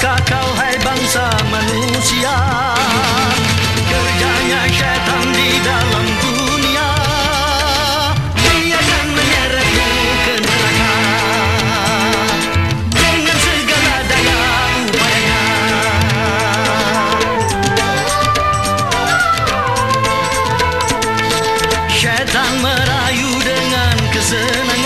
Kau hai bangsa manusia? Kerjanya syaitan di dalam dunia. Dia akan menyeretmu ke neraka. Dengan segala daya upayanya. Syaitan merayu dengan kesenangan.